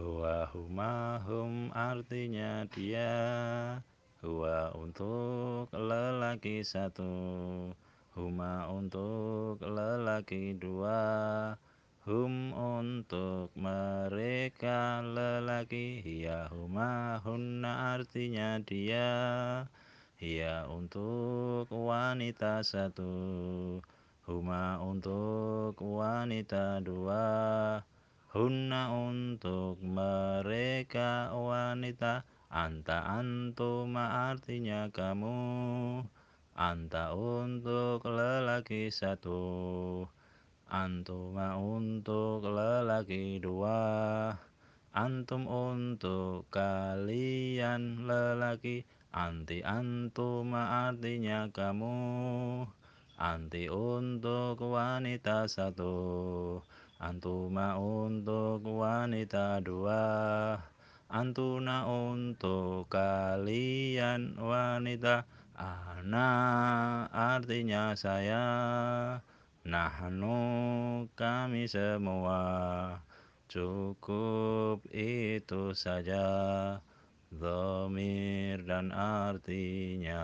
Huwa huma hum artinya dia. Huwa untuk lelaki satu. Huma untuk lelaki dua. Hum untuk mereka lelaki. Hiya huma hunna artinya dia. Hiya untuk wanita satu. Huma untuk wanita dua Hunna untuk mereka wanita. Anta antuma artinya kamu. Anta untuk lelaki satu. Antuma untuk lelaki dua. Antum untuk kalian lelaki. Anti antuma artinya kamu. Anti untuk wanita satu Antuma untuk wanita dua Antuna untuk kalian wanita. Ana artinya saya. Nahnu kami semua. Cukup itu saja. Domir dan artinya